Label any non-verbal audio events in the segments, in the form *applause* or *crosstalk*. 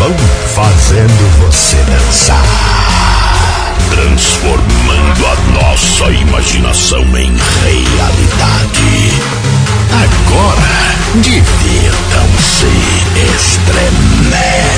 Lobão fazendo você dançar. Transformando a nossa imaginação em realidade. Agora, divirtam-se, estremece.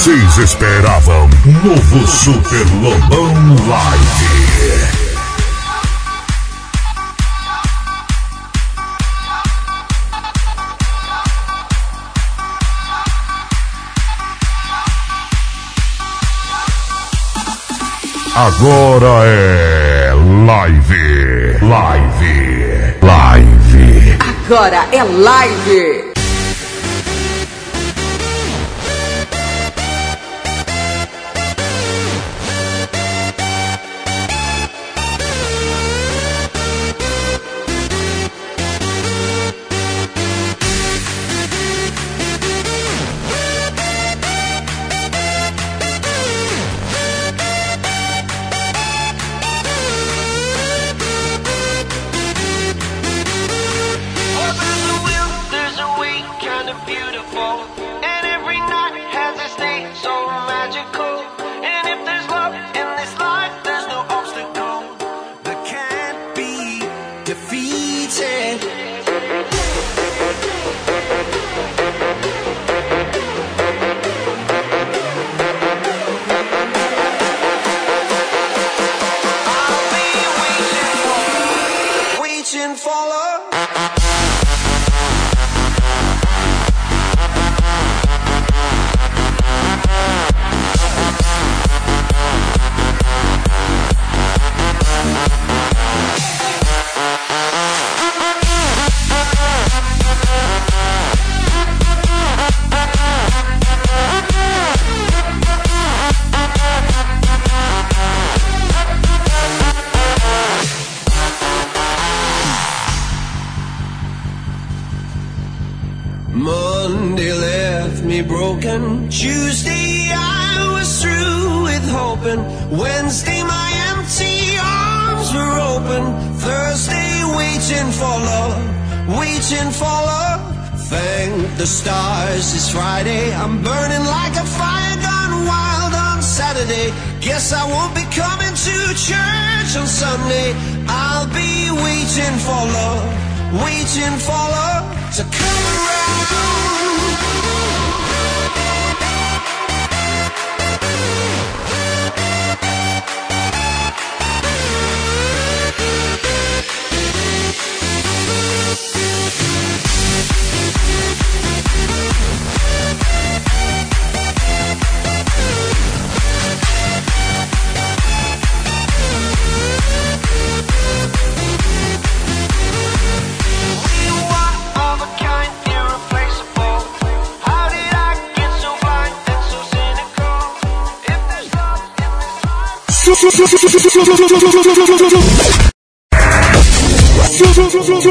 Vocês esperavam. Novo Super Lobão Live. Agora é live, live, live. Agora é live. follow waiting for love to come around.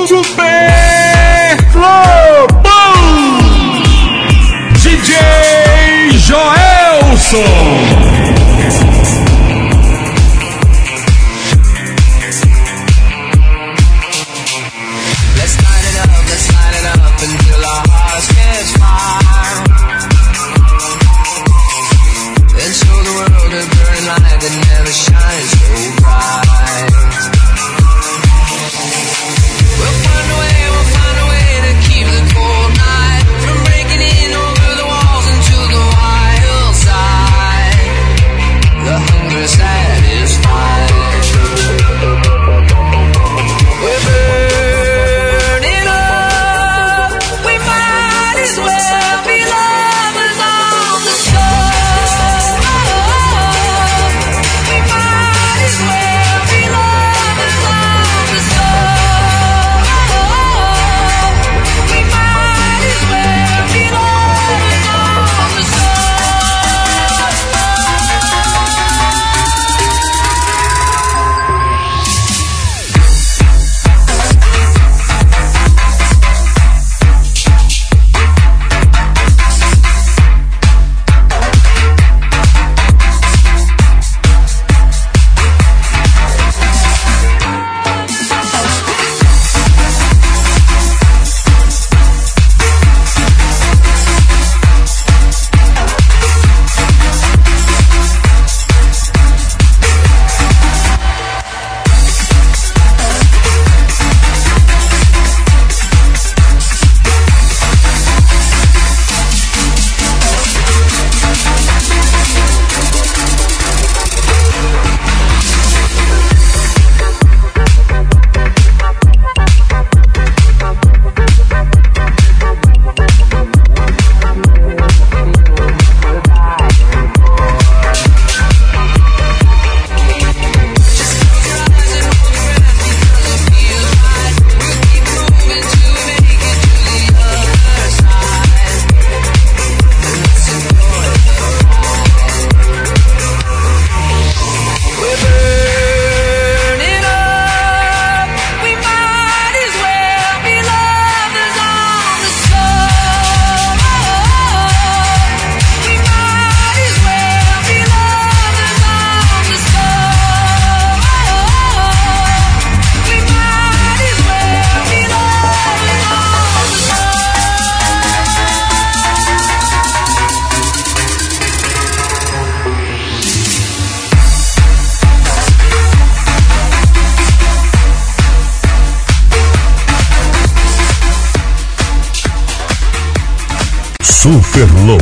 Super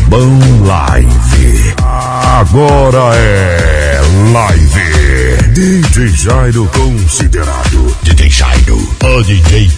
Bom Live. Agora é Live. DJ Jairo considerado DJ Jairo, o DJ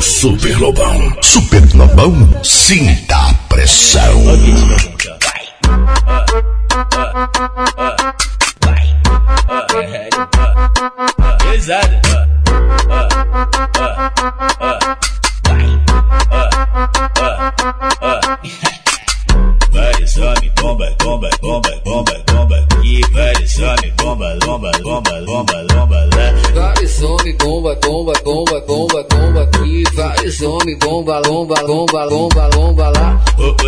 Super Lobão. Super Lobão, sinta homens, bomba, bomba, bomba, bomba, bomba lá.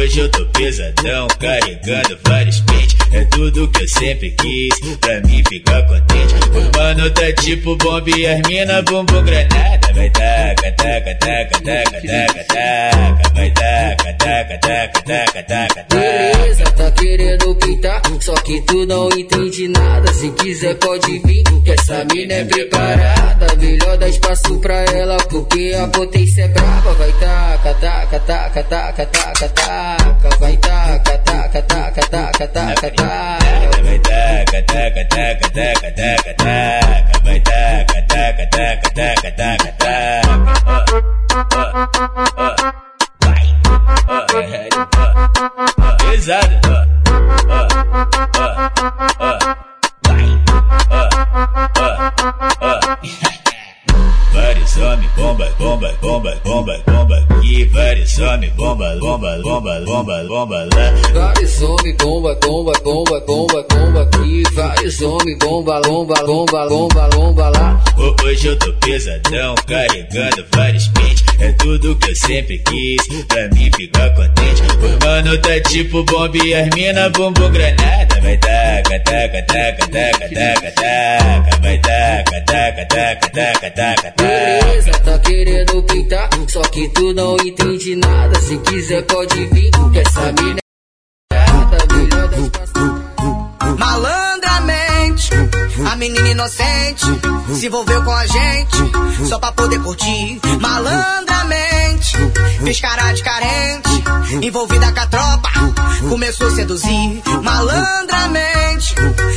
Hoje eu tô pesadão, carregando vários pentes. É tudo que eu sempre quis, pra mim ficar contente. O mano tá tipo bomba e as mina bumbum granada. Vai taca, taca, taca, taca, taca, taca. Vai taca, taca, taca, taca, taca, taca. Beleza, tá querendo pintar, só que tu não entende nada. Se quiser pode vir, que essa mina é preparada. Melhor dar espaço pra ela, porque a potência é brava. Vai taca, taca, taca, taca, taca, taca. Vai taca, taca, taca, taca, taca, taca. Vai taca, taca, taca, taca, taca, taca. Vai taca, taca, taca, taca, taca, taca. Vai. Pesado. Homens, bomba, bomba, bomba, bomba, bomba. E vários homens, bomba, bomba, bomba, bomba, bomba lá. Vários homens, bomba, bomba, bomba, bomba, bomba aqui. Vários homens, bomba, bomba, bomba, bomba, bomba lá. Hoje eu tô pesadão, carregando vários pentes. É tudo que eu sempre quis, pra mim ficar contente. O mano tá tipo bomba e as mina bumbum granada. Vai taca, taca, taca, taca, taca, taca. Vai taca, taca, taca, taca, taca, taca. Beleza, tá querendo pintar, só que tu não entende nada. Se quiser pode vir, que essa mina é. Melhor dar espaço. A menina inocente se envolveu com a gente só pra poder curtir. Malandramente, fez cara de carente, envolvida com a tropa, começou a seduzir. Malandramente,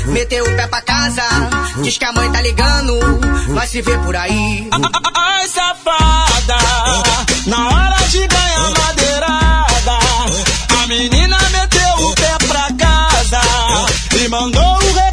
meteu o pé pra casa, diz que a mãe tá ligando, vai se ver por aí. Ai, safada, na hora de ganhar madeirada, a menina meteu o pé pra casa e mandou pra mim.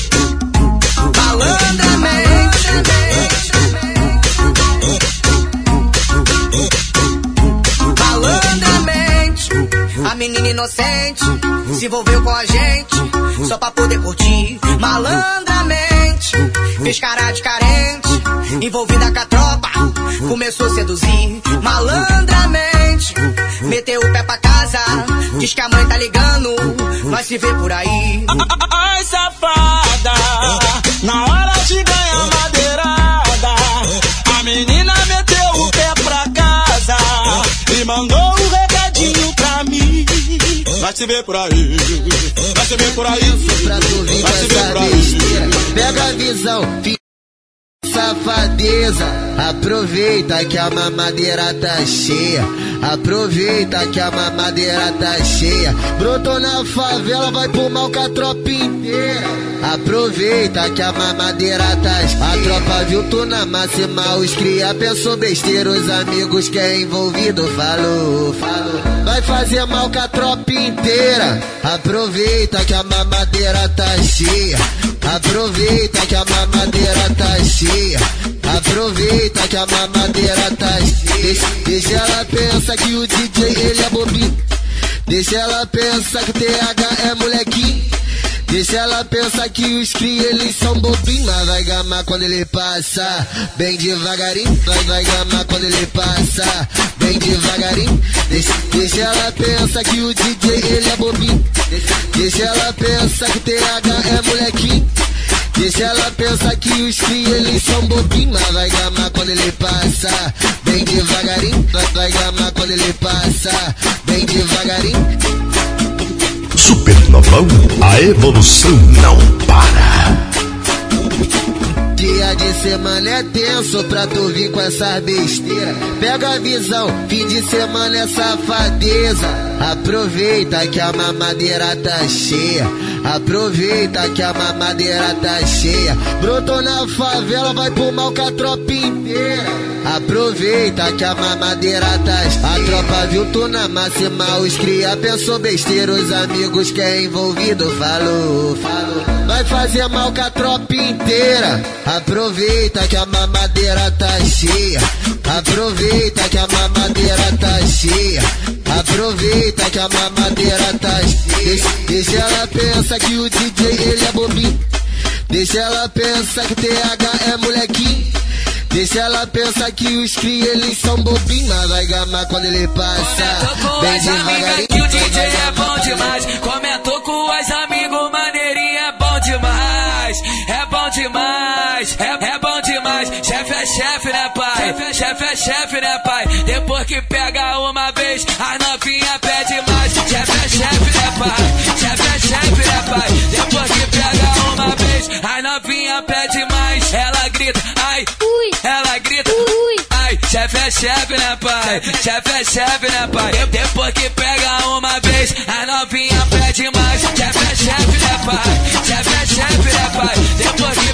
A menina inocente se envolveu com a gente só pra poder curtir malandramente. Fez cara de carente, envolvida com a tropa, começou a seduzir malandramente. Meteu o pé pra casa, diz que a mãe tá ligando, vai se ver por aí. Ai, safada! Na hora de ganhar madeirada, a menina meteu o pé pra casa e mandou um recadinho pra mim. Vai se ver por aí, vai se ver por aí. Vai se ver por aí. pega a visão, safadeza. Aproveita que a mamadeira tá cheia. Aproveita que a mamadeira tá cheia. Brotou na favela, vai pro mal com a tropa inteira. Aproveita que a mamadeira tá cheia. A tropa viu tu na máxima, os cria pensou besteira. Os amigos que é envolvido falou, falou. Vai fazer mal com a tropa inteira. Aproveita que a mamadeira tá cheia. Aproveita que a mamadeira tá cheia. Aproveita que a mamadeira tá cheia. Deixa, ela pensar que o DJ ele é bobinho. Deixa ela pensar que o TH é molequinho. Deixa ela pensar que os cria eles são bobinhos, mas vai gamar quando ele passa, bem devagarinho. Vai, vai gamar quando ele passa, bem devagarinho. Deixa, deixa ela pensar que o DJ ele é bobinho. Deixa ela pensar que o TH é molequinho. Deixa ela pensar que os cria eles são bobinhos, mas vai gamar quando ele passa, bem devagarinho. Vai gamar quando ele passa, bem devagarinho. Supernovão, a evolução não para. Dia de semana é tenso pra tu vir com essas besteiras. Pega a visão, fim de semana é safadeza. Aproveita que a mamadeira tá cheia. Aproveita que a mamadeira tá cheia. Brotou na favela, vai pro mal com a tropa inteira. Aproveita que a mamadeira tá cheia. A tropa viu tu na máxima, os cria pensou besteira. Os amigos que é envolvido falou, falou. Vai fazer mal com a tropa inteira. Aproveita que a mamadeira tá cheia. Aproveita que a mamadeira tá cheia. Aproveita que a mamadeira tá cheia. Deixa, deixa ela pensar que o DJ ele é bobinho. Deixa ela pensar que TH é molequinho. Deixa ela pensar que os cria eles são bobinhos, mas vai gamar quando ele passa. Comentou com Bem as amigas que o DJ é bom demais. Comentou com as amigos, maneirinho é bom demais. É bom demais, é, é bom demais. Chefe é chefe, né, pai? Chefe é chefe, né, pai? Depois que pega uma vez, a novinha pede mais. Chefe é chefe, né, pai? Chefe é chefe, né, pai? Depois que pega uma vez, a novinha pede mais. Ela grita, ai, ela grita, ai, chefe é chefe, né, pai? Chefe é chefe, né, pai? De- Depois que pega uma vez, a novinha pede mais. Chefe é chefe, né, pai? Chefe é chefe, né, pai? Depois que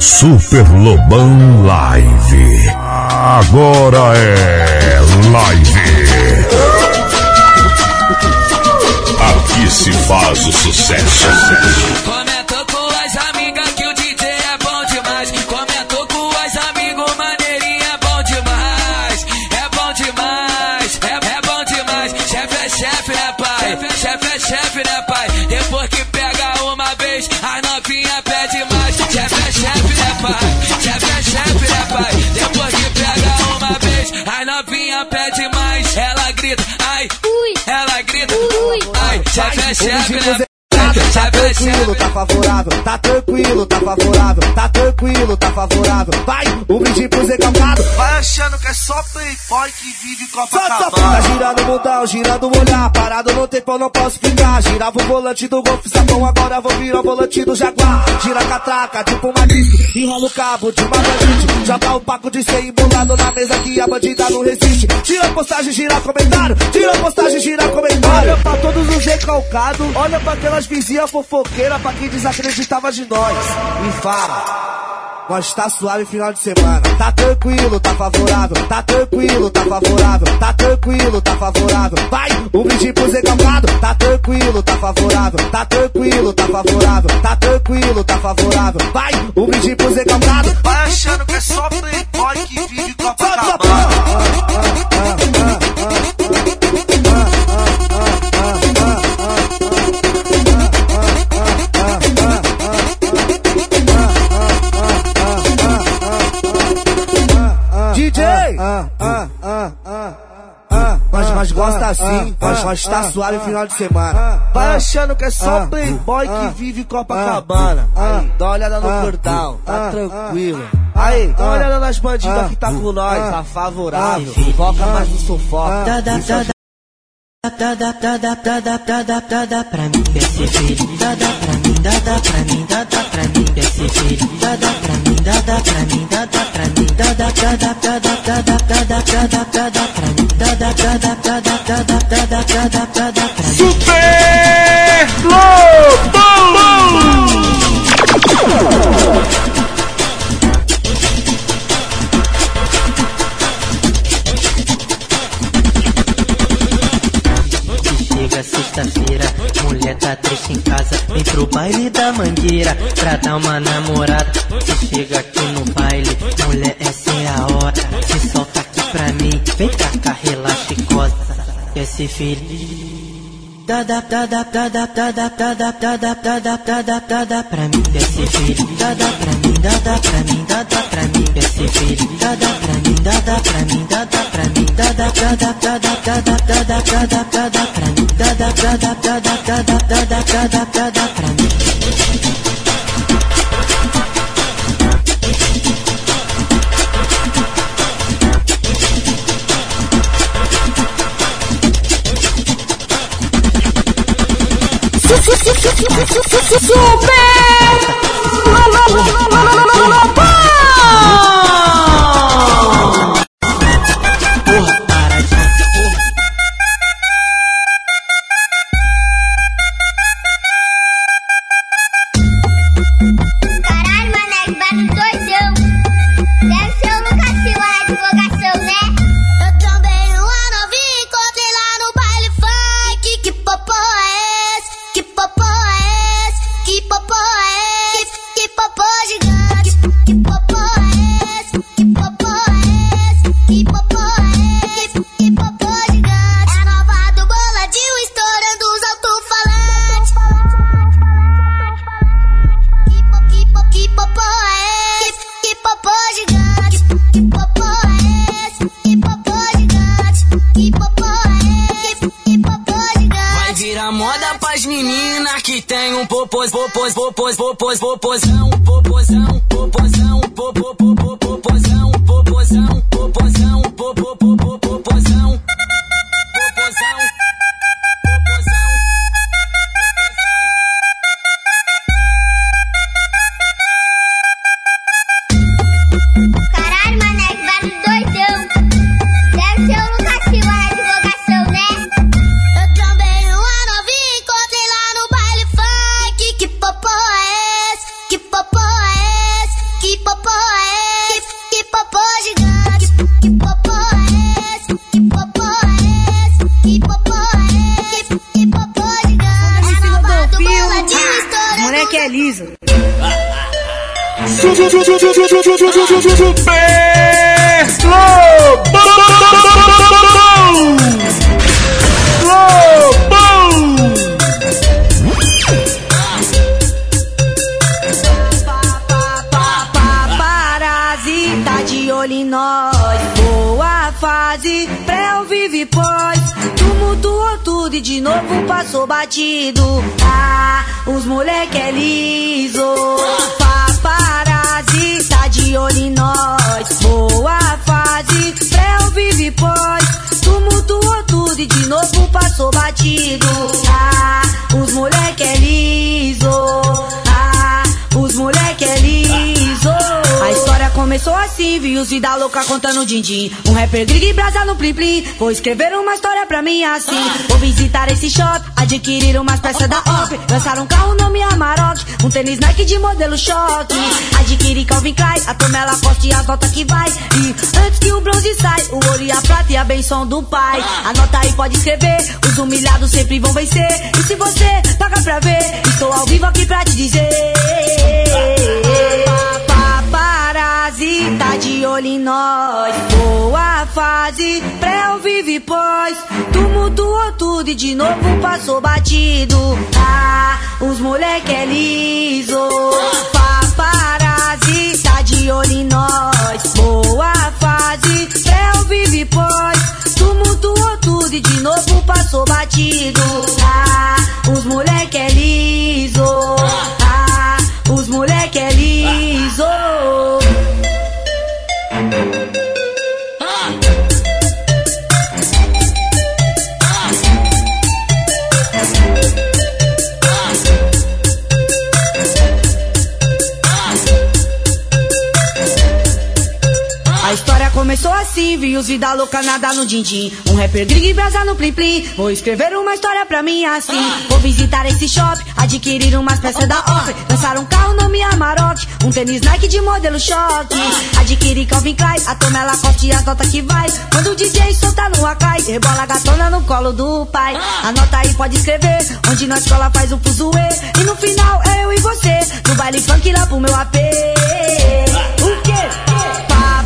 Super Lobão Live. Agora é live. Aqui se faz o sucesso. Chefe, né? Tá tranquilo, tá favorável, tá tranquilo, tá favorável, tá tranquilo, tá favorável. Vai, um brinde pro Zé Calcado. Vai achando que é só playboy que vive Tá girando o mundão, girando o olhar, parado no tempo eu não posso ficar. Girava o volante do Golf Sapão, agora vou virar o volante do Jaguar. Gira a catraca, tipo uma disco, enrola o cabo de uma bandite. Joga o paco de ser embolado na mesa que a bandida não resiste. Tira a postagem, gira comentário, tira a postagem, gira comentário. Olha pra todos os recalcados, olha pra aquelas vizinhas fofoqueiras, pra quem desacreditava de nós. E fala. Nós tá suave final de semana. Tá tranquilo, tá favorável. Tá tranquilo, tá favorável. Tá tranquilo, tá favorável. Vai, um brinde pro Zé Calcado. Tá tranquilo, tá favorável. Tá tranquilo, tá favorável. Tá tranquilo, tá favorável. Vai, um brinde pro Zé Calcado. Vai achando que é só playboy que vive Copacabana. ah, ah, ah, ah. Ah, mas, mas gosta assim, mas, mas tá suave final de semana. Vai achando que é só playboy que vive Copacabana. Aí, dá uma olhada no cordão, tá tranquilo. Aí, dá uma olhada nas bandidas que tá com nós, tá favorável. Foca mais no sufoco. Dá, dá, dá, dá, dá, dá, dá, dá, dá, pra mim, filho. Dá, dá pra mim, dá, dá pra mim, dá, dá pra mim, Super Lobão! Chega sexta-feira, mulher tá triste em casa. Vem pro baile da mangueira pra dar uma namorada. Feliz? Dá, dá, dá, dá, dá, dá, dá, dá, dá, dá, dá, dá, dá, dá, dá, dá, dá, dá pra mim, quer ser feliz? Dá, dá pra mim, dá, dá pra mim, dá, dá pra mim, quer ser feliz? Dá, dá pra mim, dá, dá pra mim, dá, dá pra mim, dá, dá, dá, dá, dá, dá, dá, dá, dá, dá, dá, dá, dá pra mim. Dá, dá, dá, dá, dá, dá, dá, dá, dá, dá, dá, dá, popozão, popozão, popozão, popozão. Din-din. Um rapper grig e brasa no plim plim. Vou escrever uma história pra mim assim. Vou visitar esse shopping, adquirir umas peças da OP. Lançar um carro nome Amarok, um tênis Nike de modelo choque. Adquirir Calvin Klein, a Tomela Costa e as notas que vai. E antes que o bronze sai, o ouro e a prata e a benção do pai. Anota aí, pode escrever, os humilhados sempre vão vencer. E se você paga pra ver, estou ao vivo aqui pra te dizer. de olho em nós. Boa fase, pré ou vive pós. Tu mudou tudo e de novo passou batido. Ah, os moleque é liso. Paparazzi, tá de olho em nós. Boa fase, pré ou vive pós. Tu mudou tudo e de novo passou batido. Ah, os moleque é liso. Começou assim, vi os vida louca nada no din-din. Um rapper gringo e brasa no plim plim. Vou escrever uma história pra mim assim. Vou visitar esse shopping, adquirir umas peças da Oakley. Lançar um carro nome Amarok, um tênis Nike de modelo choque. Adquirir Calvin Klein, a Tomé Lacoste e as notas que vai. Quando o DJ solta no Akai, rebola a gatona no colo do pai. Anota aí, pode escrever, onde na escola faz o fuzuê. E no final eu e você, no baile funk lá pro meu AP.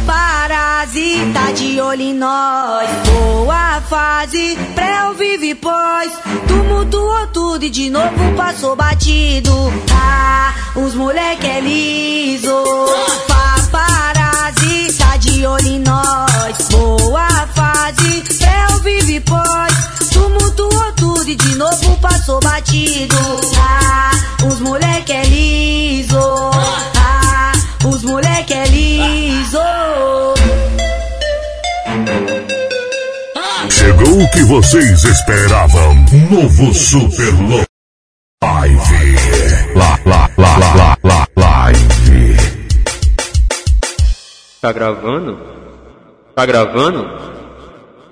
Tá de olho em nós. Boa fase, pré vive pós. Tumultuou tudo e de novo passou batido. Ah, os moleque é liso. Paparazzi tá de olho em nós. Boa fase, pré vive pós. Tumultuou tudo e de novo passou batido. Ah, os moleque é liso. Ah, os moleque é liso. Chegou o que vocês esperavam. Novo Super Live. Lá, lá, lá, lá, lá, lá, live. Tá gravando? Tá gravando?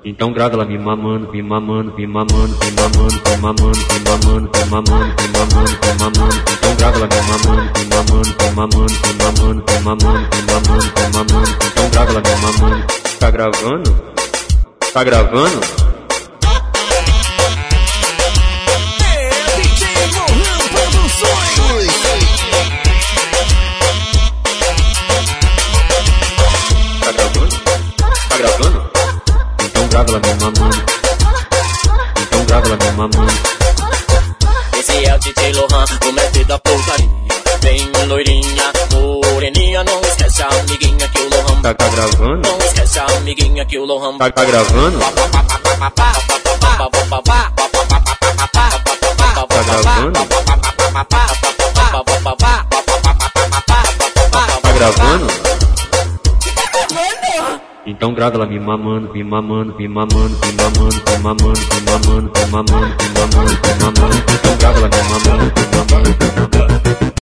Então grava ela me mamando, me mamando, me mamando, me mamando, me mamando, me mamando, me mamando, me mamando, me mamando. Então grava ela me mamando, me mamando, me mamando, me mamando, me mamando, me mamando, me mamando. Então grava ela me mamando. Tá gravando? Tá gravando? Grava ela me mamando. Então grava ela me mamando. Esse é o DJ Lohan, o mestre da putaria. Vem loirinha, moreninha, não esquece a amiguinha que o Lohan. Tá, tá gravando? Não esquece a amiguinha que o Lohan. Tá, tá gravando? Tá gravando? Tá gravando? Então grava ela me mamando, me mamando, me mamando, me mamando, me mamando, me mamando, me mamando, me mamando, me mamando. Então grava ela me mamando, me mamando, me mamando.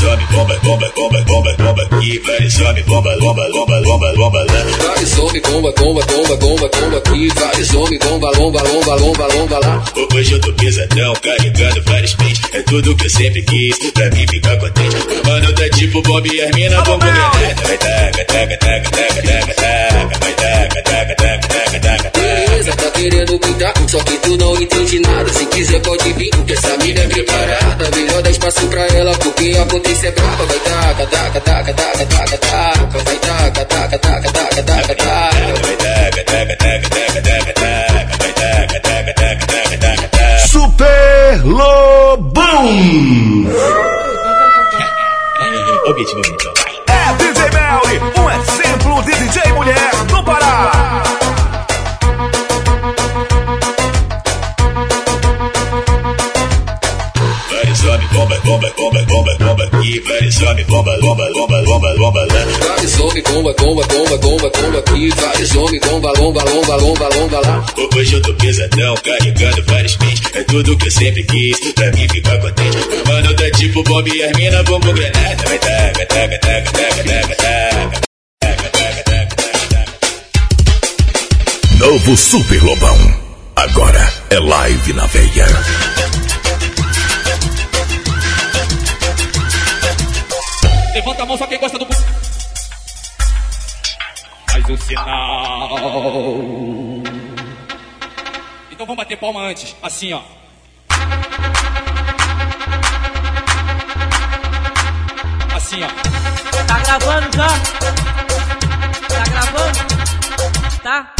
Vários homens, bomba, bomba, bomba, bomba, bomba aqui. Vários homens, bomba, bomba, bomba, bomba, bomba lá. Vários homens, bomba, bomba, bomba, bomba, bomba aqui. Vários homens, bomba, bomba, bomba, bomba, bomba lá. Hoje eu tô pesadão, carregando vários pentes. É tudo que eu sempre quis, pra mim ficar contente. Mano, tá tipo bomba e as mina bomba granada. Vai taca, taca, taca, taca, taca, taca. Vai taca, taca, taca, taca, taca, taca. Beleza, tá querendo pintar, só que tu não entende nada. Se quiser pode vir, porque essa mina é preparada. Melhor dar espaço pra ela, porque a potência é brava. Vai taca, taca, taca, taca, taca, taca. Vai taca, taca, taca, taca, taca, taca. Vai taca, taca, taca, taca, taca, taca. Vai taca, taca, taca, taca, taca, taca. Super Lobão. Objetivamente, ó. É DJ Melly, um exemplo de DJ mulher bomba, bomba, bomba, bomba, bomba aqui. Vários homens, bomba, bomba, bomba, bomba, bomba lá. Hoje eu tô pesadão, carregando vários pentes. É tudo que eu sempre quis, pra mim ficar contente. Mano, tá tipo bomba e as mina bomba granada. Vai taca, taca, taca, taca, taca, taca. Taca, taca, taca, taca, taca. Novo Super Lobão. Agora é live na veia. Levanta a mão só quem gosta do. Faz o sinal. Então vamos bater palma antes, assim ó. Assim ó. Tá gravando já? Tá gravando? Tá?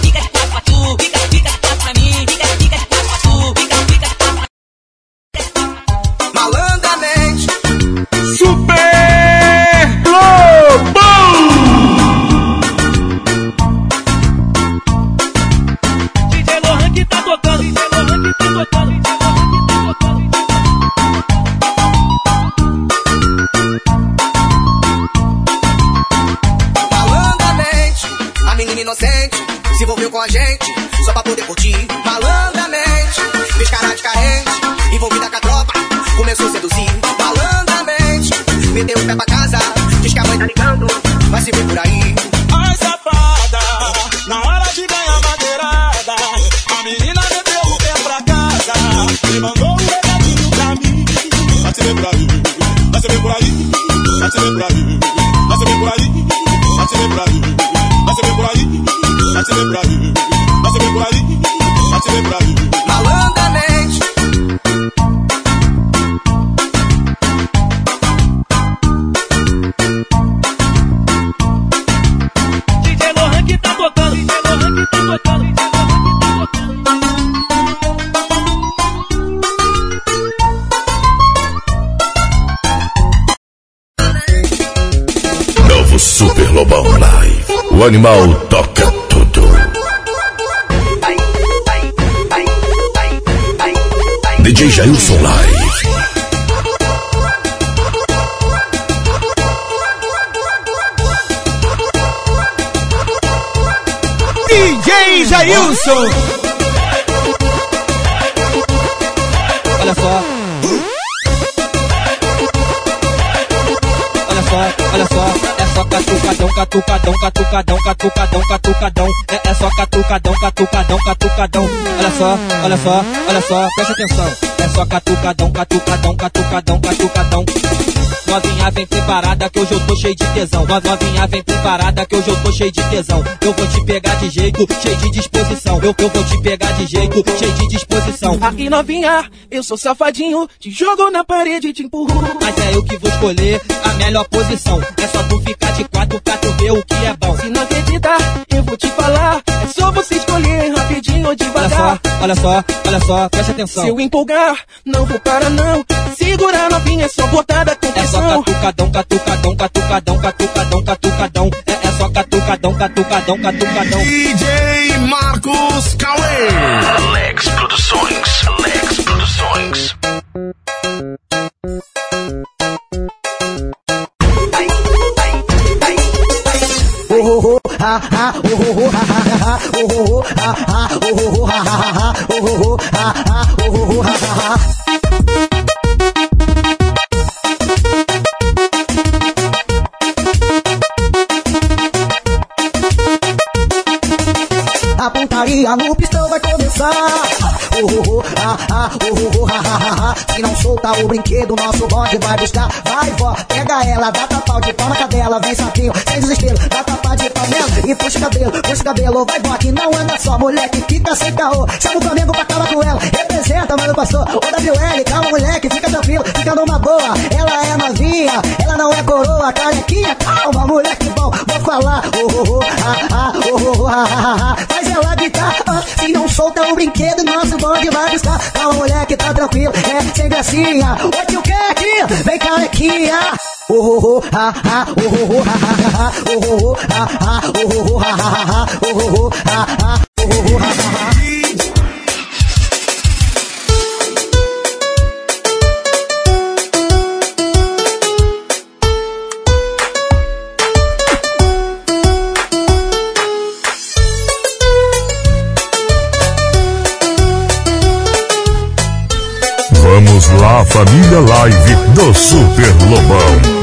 Tô catucadão, catucadão. É, é só catucadão, catucadão, catucadão. Olha só, olha só, olha só, presta atenção. É só catucadão, catucadão, catucadão, catucadão. Novinha vem preparada que hoje eu tô cheio de tesão. No- Novinha vem preparada que hoje eu tô cheio de tesão. Eu vou te pegar de jeito, cheio de disposição. Eu, eu vou te pegar de jeito, cheio de disposição. Aí novinha, eu sou safadinho, te jogo na parede e te empurro. Mas é eu que vou escolher a melhor posição. É só tu ficar de quatro pra tu ver o que é só, olha só, olha só, presta atenção. Se eu empolgar, não vou parar não. Segura novinha, é só botada com É só pressão. catucadão, catucadão, catucadão, catucadão, catucadão. É, é só catucadão, catucadão, catucadão. DJ Marcos Cauê. Alex Produções. Alex Produções. Oh, oh, oh, ha, ha, oh, oh, oh, ha, oh, oh, ha, ha, oh, oh, ha, ha, ha. A pontaria no pistão vai começar. Oh, oh, oh, ah, ah, oh, oh, oh, ah, ah, ah, ah. Se não solta o brinquedo, nosso bonde vai buscar. Vai, vó, pega ela, dá tapau de pau na cadela. Vem sapinho, sem desespero, dá E puxa o cabelo, puxa o cabelo. Vai, que não anda só, moleque, fica sem caô. Chama o Flamengo pra acabar com ela. Representa, mano, passou. O WL, calma, moleque, fica tranquilo, fica numa boa. Ela é novinha, ela não é coroa, carequinha. Calma, moleque bom, vou falar. Oh, oh, oh, ah, ah, oh, oh, ah, ah, ah. Faz ela gritar, ah, se não solta o brinquedo, nosso bonde vai buscar. Calma, moleque, tá tranquilo, é sem gracinha. Ô tio Kek, vem carequinha. Vamos lá, família live do Super Lobão.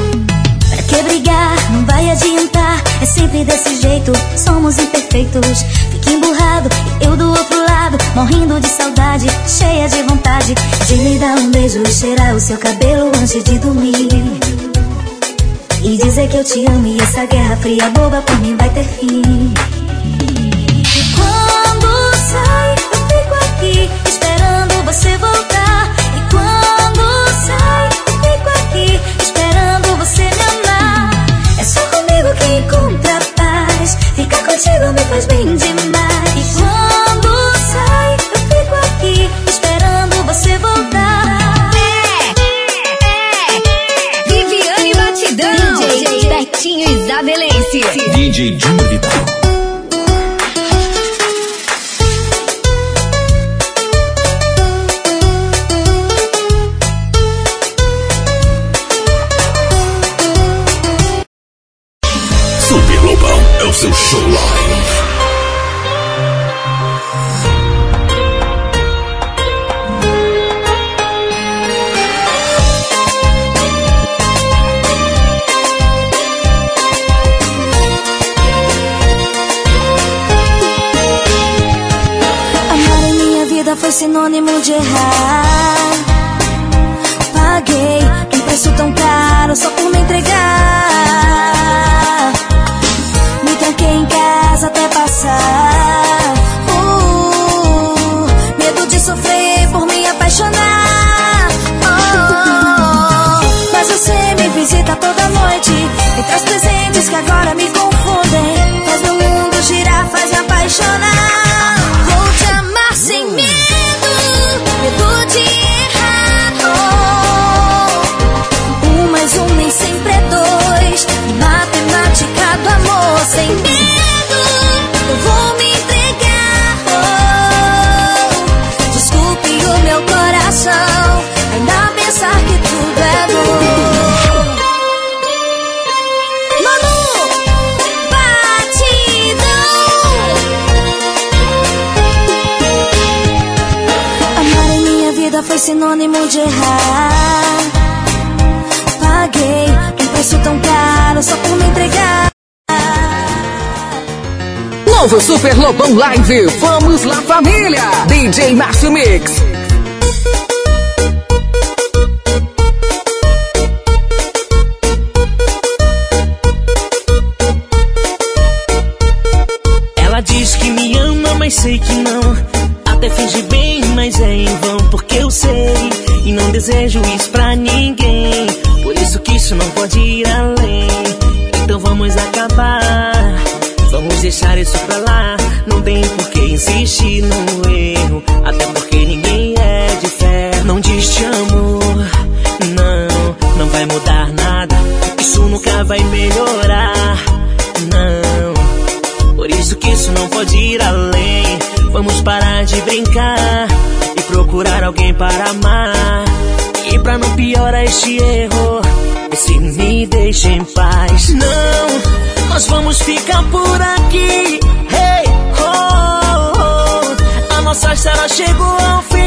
Que brigar? Não vai adiantar. É sempre desse jeito, somos imperfeitos. Fica emburrado e eu do outro lado, morrendo de saudade, cheia de vontade de lhe dar um beijo e cheirar o seu cabelo antes de dormir. E dizer que eu te amo e essa guerra fria boba por mim vai ter fim. quando encontra paz. Ficar contigo me faz bem demais. E quando sai, eu fico aqui esperando você voltar. Viviane Batidão. DJ Betinho Isabelense. DJ Júnior Vital. Sinônimo de errar. Paguei um preço tão caro só por me entregar. Novo Super Lobão Live. Vamos lá, família. DJ Márcio Mix. Desejo isso pra ninguém. Por isso que isso não pode ir além. Então vamos acabar. Vamos deixar isso pra lá. Não tem por que insistir no erro. Até porque ninguém é de fé. Não diz te amo. Não, não vai mudar nada. Isso nunca vai melhorar. Não. Por isso que isso não pode ir além. Vamos parar de brincar e procurar alguém para amar. Pra não piorar este erro, se me deixe em paz. Não, nós vamos ficar por aqui. Hey, oh, oh, a nossa história chegou ao fim.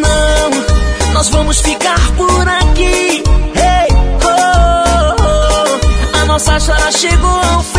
Não, nós vamos ficar por aqui. Hey, oh, oh, a nossa história chegou ao fim.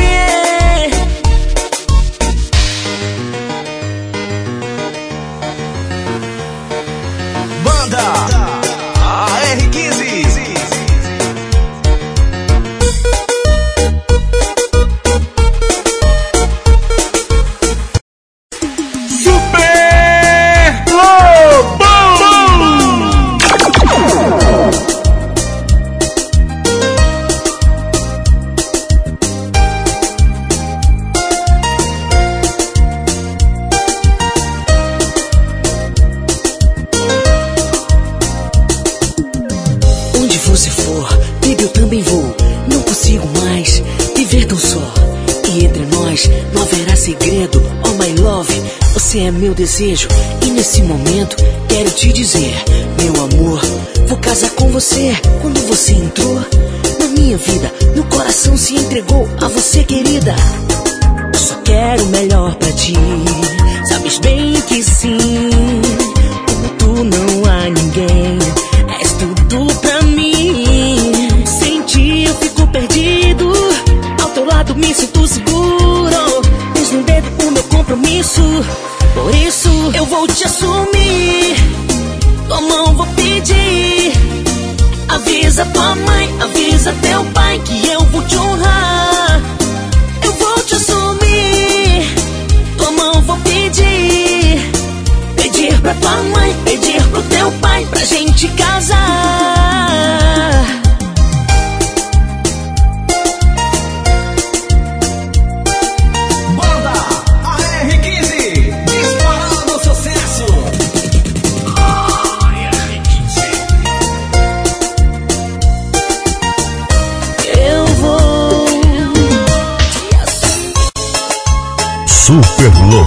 Desejo. E nesse momento quero te dizer, meu amor, vou casar com você. Quando você entrou na minha vida, meu coração se entregou a você, querida. Eu só quero o melhor pra ti. Sabes bem que sim. Como tu não há ninguém. És tudo pra mim. Sem ti eu fico perdido. Ao teu lado me sinto seguro. Pus no dedo o meu compromisso. Por isso eu vou te assumir. Tua mão vou pedir. Avisa tua mãe, avisa teu pai que eu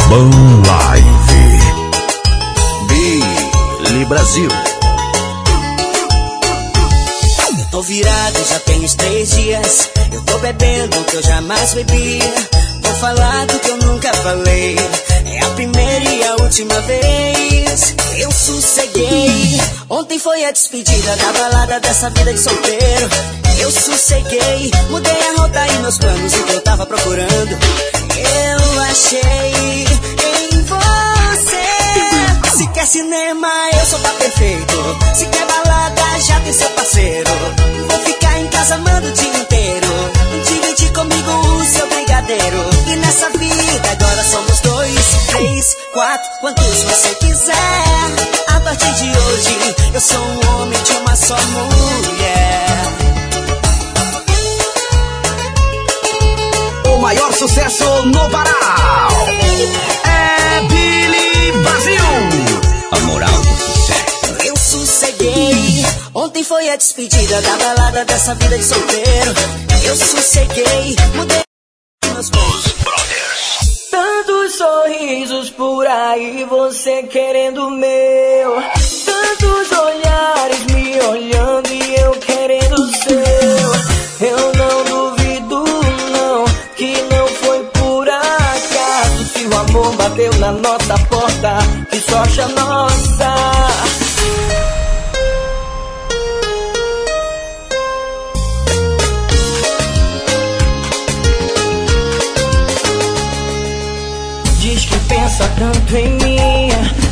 Lobão Live. Billy Brasil. Eu tô virado, já tem uns três dias. Eu tô bebendo o que eu jamais bebi. Vou falar do que eu nunca falei. É a primeira e a última vez. Eu sosseguei. Ontem foi a despedida da balada dessa vida de solteiro. Eu sosseguei, mudei a rota e meus planos, o que eu tava procurando. Achei em você. Se quer cinema, eu sou tá perfeito. Se quer balada, já tem seu parceiro. Vou ficar em casa amando o dia inteiro. Dividir comigo o seu brigadeiro. E nessa vida agora somos dois, três, quatro, quantos você quiser. A partir de hoje, eu sou um homem de uma só mulher. Maior sucesso no Pará é Billy Brasil. A moral do sucesso. Eu sosseguei. Ontem foi a despedida da balada dessa vida de solteiro. Eu sosseguei, mudei meus planos. Tantos sorrisos por aí, você querendo o meu. Tantos olhares me olhando e eu querendo o seu. Eu não bateu na nossa porta, que sorte a nossa. Diz que pensa tanto em mim,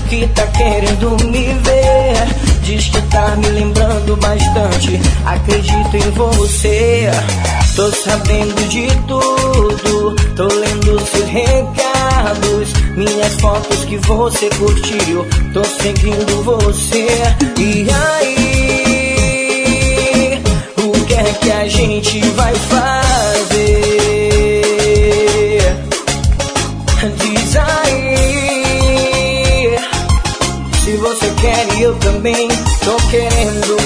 que tá querendo me ver. Diz que tá me lembrando bastante. Acredito em você. Tô sabendo de tudo. Tô lendo seus recados. Minhas fotos que você curtiu. Tô seguindo você. E aí? O que é que a gente vai fazer? Diz aí Se você quer eu também Tô querendo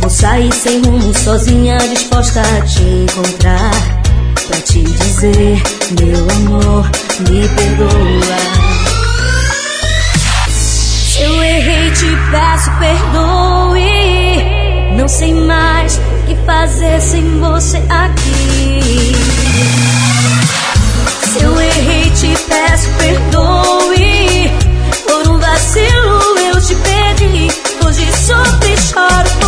Vou sair sem rumo, sozinha, disposta a te encontrar. Pra te dizer, meu amor, me perdoa. Se eu errei, te peço perdoe. Não sei mais o que fazer sem você aqui. Se eu errei, te peço perdoe. Por um vacilo eu te perdi. Hoje sofro e choro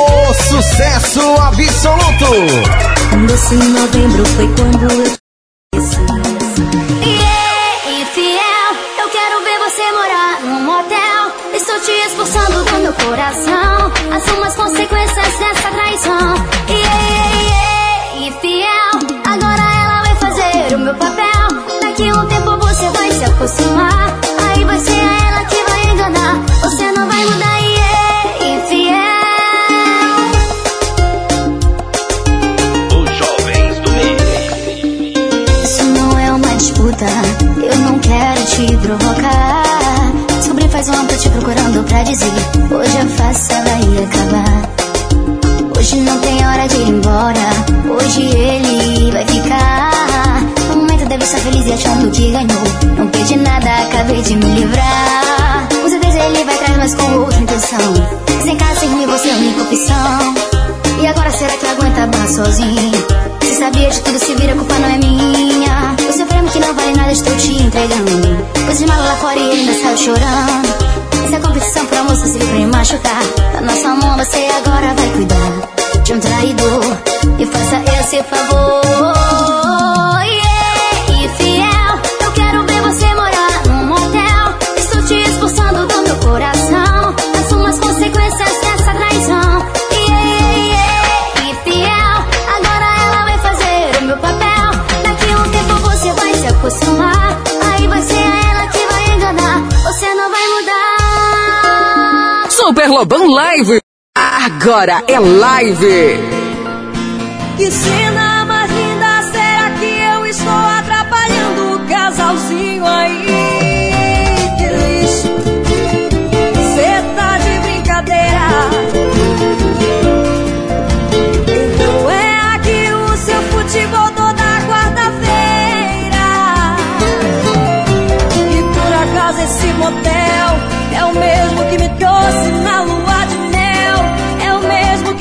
sucesso absoluto. Em novembro foi quando eu conheci. Yeah, infiel, eu quero ver você morar num motel. Estou te expulsando do meu coração. Assuma as consequências dessa traição. Yeah, yeah, yeah, infiel, agora ela vai fazer o meu papel. Daqui um tempo você vai se acostumar. Eu não quero te provocar. Descobri faz um ano tô te procurando pra dizer: Hoje é fácil, ela acabar. Hoje não tem hora de ir embora, hoje ele vai ficar. No momento deve estar feliz e achando que ganhou. Não perdi nada, acabei de me livrar. Com certeza ele vai atrás, mas com outra intenção. Sem casa, sem ruim, você é a única opção. E agora será que aguenta barra sozinho? Se sabia de tudo, se vira, a culpa não é minha. Que não vale nada, estou te entregando. Pus de mala lá fora e ainda saiu chorando. Essa competição pra moça serviu pra me machucar. Da nossa mão você agora vai cuidar de um traidor. E faça esse favor. Mudar. Super Lobão Live. Agora é live. Que cena mais linda, será que eu estou atrapalhando o casalzinho aí?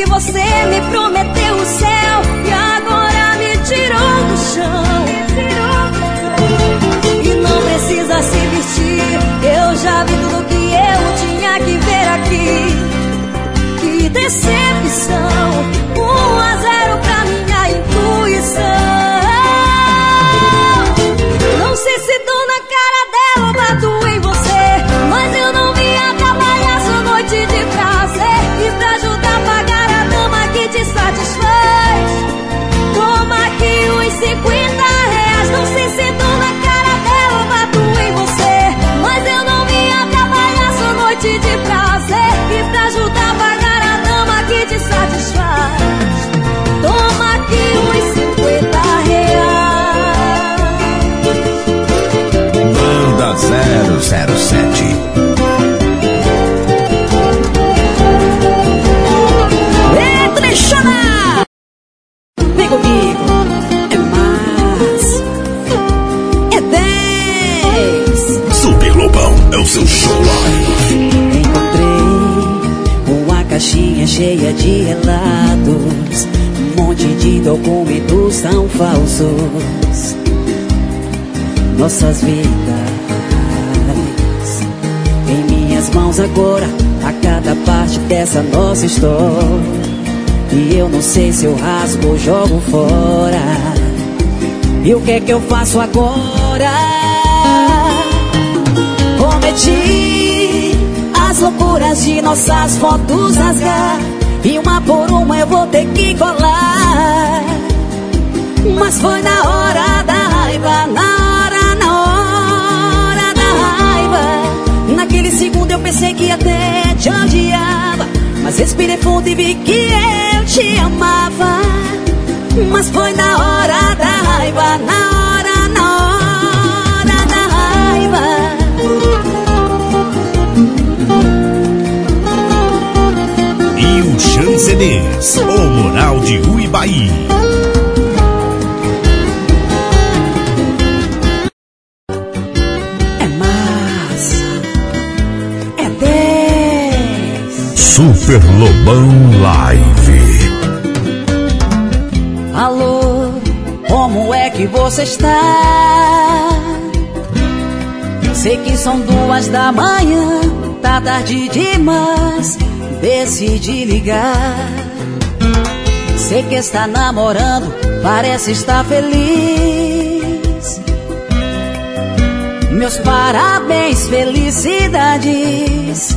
Que você me prometeu o céu e agora me tirou do chão. E não precisa se vestir, eu já vi tudo que eu tinha que ver aqui. Que decepção, um a Nossas vidas em minhas mãos agora. A cada parte dessa nossa história. E eu não sei se eu rasgo ou jogo fora. E o que é que eu faço agora? Cometi as loucuras de nossas fotos rasgar. E uma por uma eu vou ter que colar. Mas foi na hora da raiva, na Eu pensei que até te odiava. Mas respirei fundo e vi que eu te amava. Mas foi na hora da raiva, na hora, na hora da raiva. E o CDs, o Moral de Uibaí. É Super Lobão Live. Alô, como é que você está? Sei que são duas da manhã, tá tarde demais. Decidi ligar. Sei que está namorando, parece estar feliz. Meus parabéns, felicidades.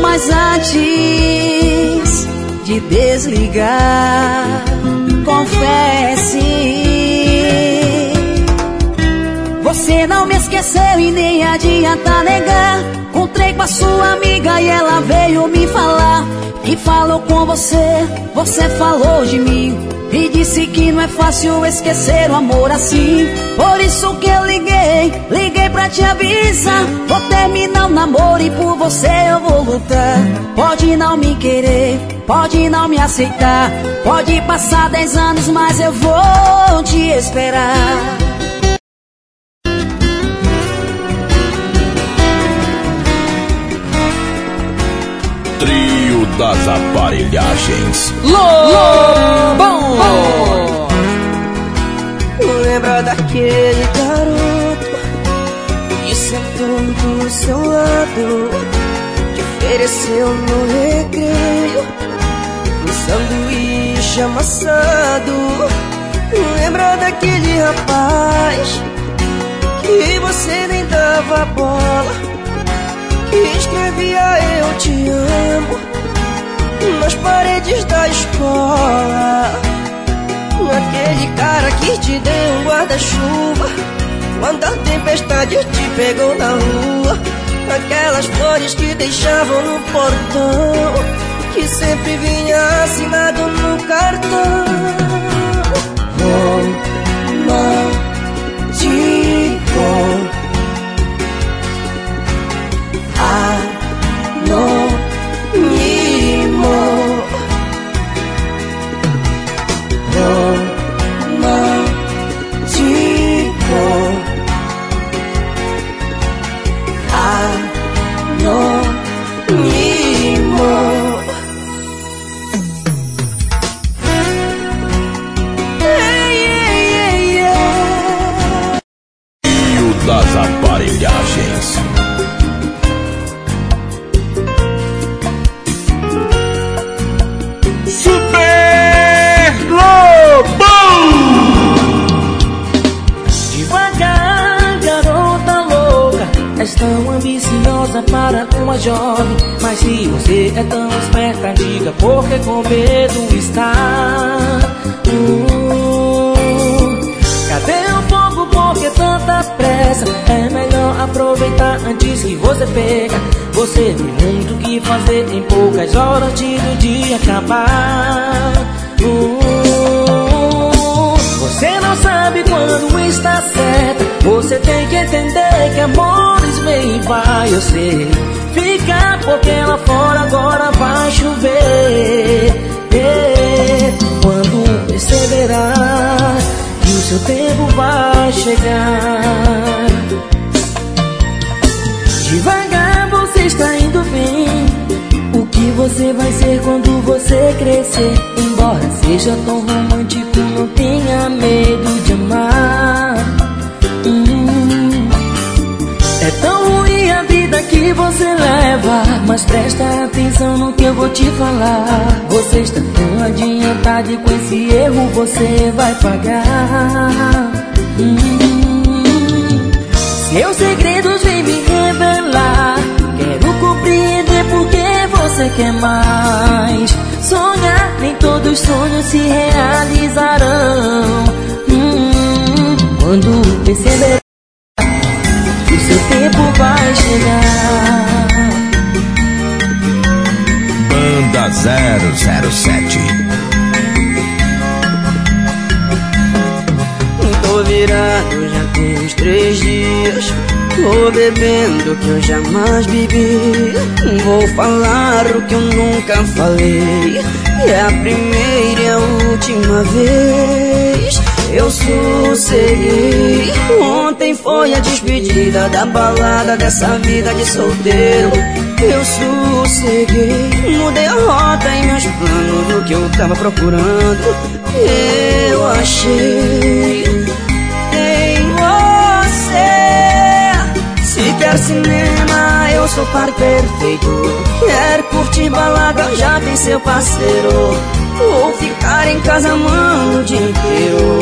Mas antes de desligar, confesse. Você não me esqueceu e nem adianta negar. Encontrei com a sua amiga e ela veio me falar. Que falou com você, você falou de mim. E disse que não é fácil esquecer o amor assim. Por isso que eu liguei, liguei pra te avisar. Vou terminar o namoro e por você eu vou lutar. Pode não me querer, pode não me aceitar. Pode passar dez anos, mas eu vou te esperar. Das Aparelhagens. Lobão! Lembra daquele garoto que sentou do seu lado, que ofereceu no recreio um sanduíche amassado. Lembra daquele rapaz que você nem dava bola, que escrevia eu paredes da escola. Aquele cara que te deu um guarda-chuva. Quando a tempestade te pegou na rua? Aquelas flores que deixavam no portão Que sempre vinha assinado no cartão. Romântico Anônimo jovem. Mas se você é tão esperta, diga por que com medo está. Hum, cadê o fogo? Por que tanta pressa? É melhor aproveitar antes que você pega. Você tem muito que fazer em poucas horas antes do dia acabar. Hum, você não sabe quando está certa. Você tem que entender que amores vem e vai. Eu sei. Fica porque lá fora agora vai chover. É, Quando esperar que o seu tempo vai chegar. Devagar você está indo bem. O que você vai ser quando você crescer? Embora seja tão romântico, Mas presta atenção no que eu vou te falar. Você está tão adiantado e com esse erro você vai pagar. Hum. Seus segredos vêm me revelar. Quero compreender por que você quer mais. Sonhar, nem todos os sonhos se realizarão. Hum, quando perceber o seu tempo vai chegar. 007. Tô virado já tem uns três dias. Tô bebendo que eu jamais bebi. Vou falar o que eu nunca falei. É a primeira e a última vez. Eu sosseguei. Ontem foi a despedida da balada dessa vida de solteiro. Eu sosseguei. Mudei a rota em meus planos do que eu tava procurando. Eu achei em você. Se quer cinema, eu sou par perfeito. Quer curtir balada, já tem seu parceiro. Ou ficar em casa amando o dia inteiro.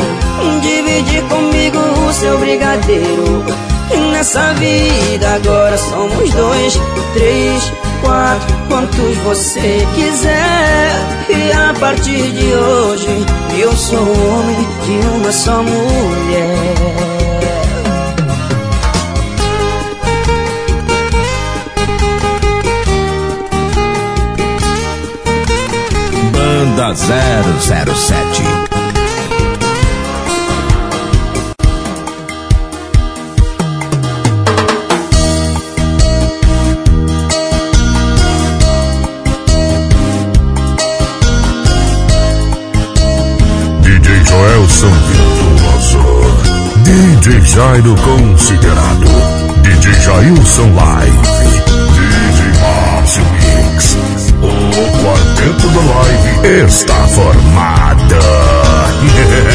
Dividir comigo o seu brigadeiro. E nessa vida agora somos dois, três, quatro, quantos você quiser. E a partir de hoje eu sou homem de uma só mulher. Banda 007. Jairo Considerado. DJ Jailson Live. DJ Márcio Mix. O quarteto do Live está formado. *laughs*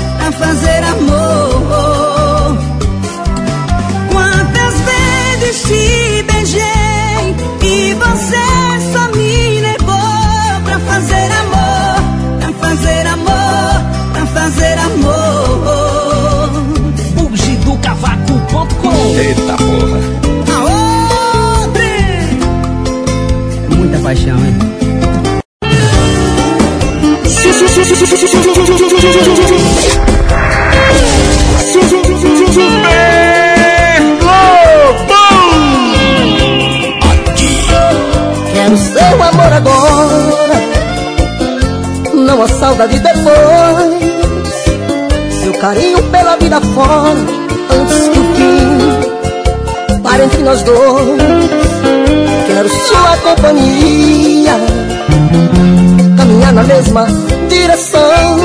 te beijei e você só me levou pra fazer amor, pra fazer amor, pra fazer amor. Bugidocavaco.com Eita porra. Aonde? É muita paixão, hein? Saudade depois. Seu carinho pela vida fora, antes que o fim pare entre nós dois. Quero sua companhia, caminhar na mesma direção.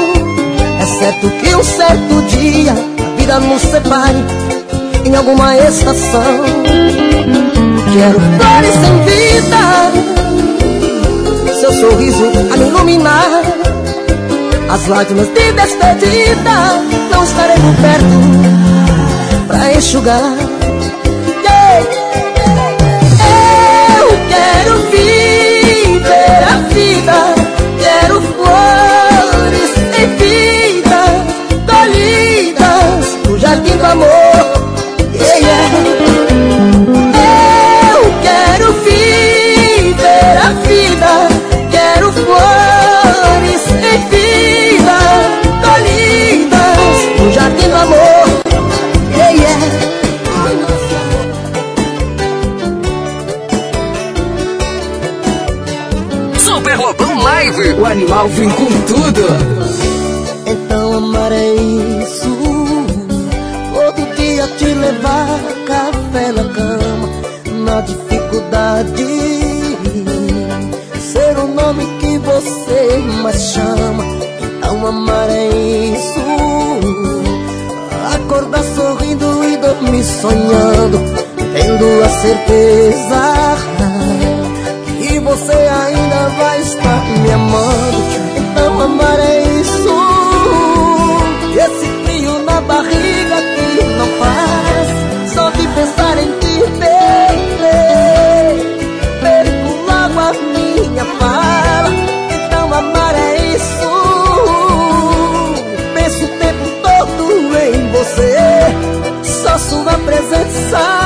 É certo que um certo dia a vida nos separe em alguma estação. Quero flores sem vida, seu sorriso a me iluminar. As lágrimas de despedida não estarei por perto pra enxugar. Eu quero viver a vida, quero flores em vida, colhidas no jardim do amor. Animal vem com tudo. Então amar é isso. Todo dia te levar café na cama Na dificuldade. Ser o nome que você mais chama Então amar é isso. Acordar sorrindo e dormir sonhando Tendo a certeza presença